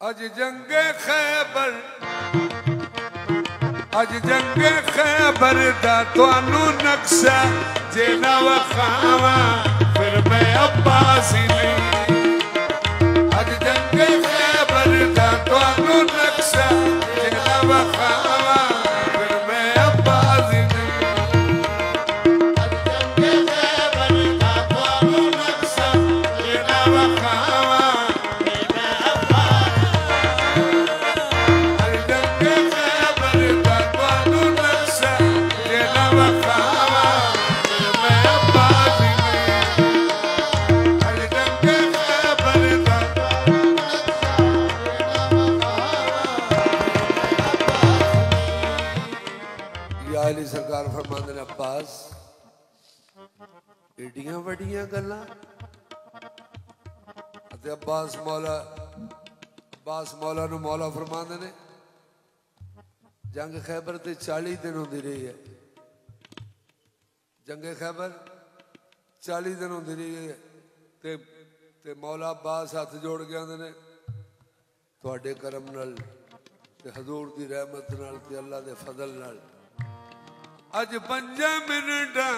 اج جنگ خیبر اج جنگ خیبر دا توانو نقشہ جے نہ وخاواں پھر میں عباس ہی نہیں ایڈیاں وڈیاں گلاں تے عباس مولا عباس مولا نو مولا فرماندے نے جنگ خیبر تے 40 دن ہوندی رہی ہے جنگ خیبر 40 دن ہوندی رہی ہے تے تے مولا عباس ہاتھ جوڑ کے آندے نے تواڈے کرم نال تے حضور دی رحمت نال تے اللہ دے فضل نال اج پنجا منٹاں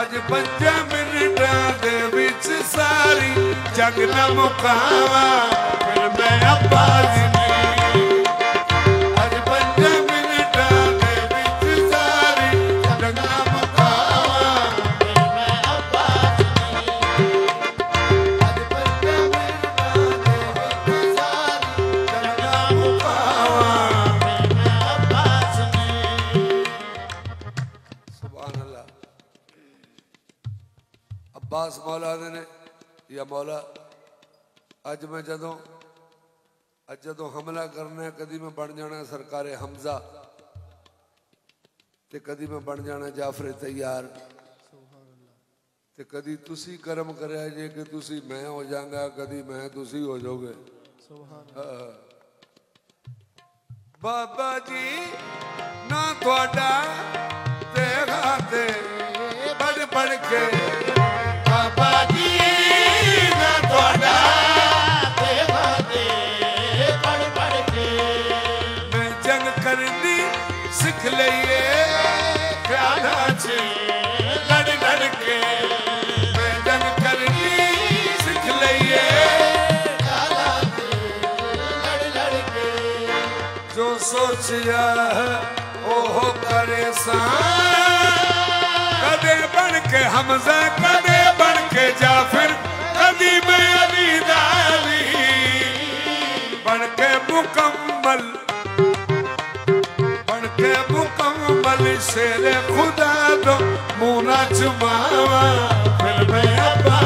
اج پنجا منٹاں دے وچ ساری جگ نہ مکاواں پھر میں عباس عباس مولا دے نے، یا مولا اج میں جدوں، اج جدوں حملہ کرنا ہے، کدی میں بن جانا سرکار حمزہ، تے کدی میں بن جانا جعفر تیار۔ تے کدی تسی کرم کریا جے کہ تسی میں ہو جاؤں کدی میں تسی ہو جاؤ گے۔ بابا جی نہ تھوڑا تیرا تے بڑھ بڑھ کے۔ جو سوچیا ہے وہ کرے سان کدے بن کے حمزہ کدے بن کے جعفر کدی میں علی دالی بن کے مکمل بن کے مکمل شیر خدا دو مونا چماوا پھر میں عباس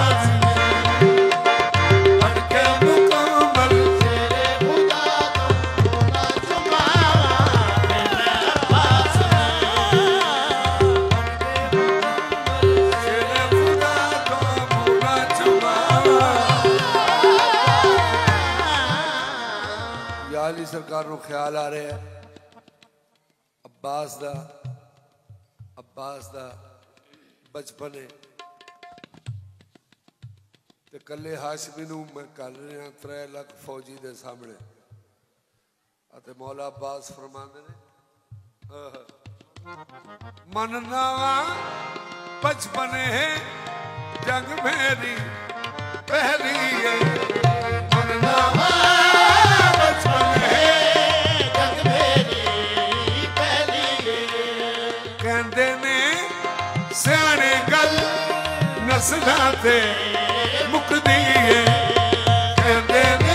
یا علی سرکار نو خیال آ رہا ہے عباس دا عباس دا بچپنے۔ تے کلے ہاشمی نو میں کر رہا ترے لکھ فوجی دے سامنے۔ اتے مولا عباس فرماندے نے۔ ہاں، ہاں۔ مننا بچپنے جنگ میری پہلی ہے۔ ਕਹਿੰਦੇ ਨੇ, ਸਿਆਣੇ ਗੱਲ ਨਸਲਾਂ ਤੇ ਮੁਕਦੀ ਏ। ਕਹਿੰਦੇ ਨੇ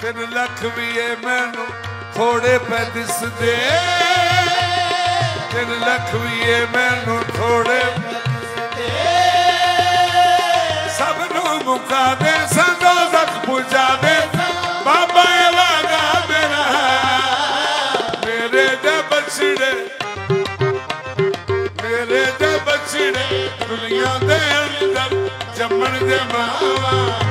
ਤਿੰਨ ਲੱਖ ਵੀ ਏ ਮੈਨੂੰ ਥੋੜੇ ਪੈ ਦੇ ਤਿੰਨ ਲੱਖ ਵੀ ਏ ਮੈਨੂੰ ਥੋੜੇ ਸਭ ਨੂੰ ਮੁਕਾ ਦੇ دے بچڑے میرے دے بچڑے دنیا دے اندر جمن دے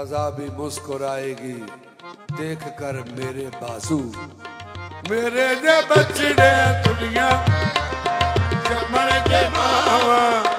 قضا بھی مسکرائے گی دیکھ کر میرے بازو۔ میرے دے بچڑے دنیا۔ چمڑ کے ماں۔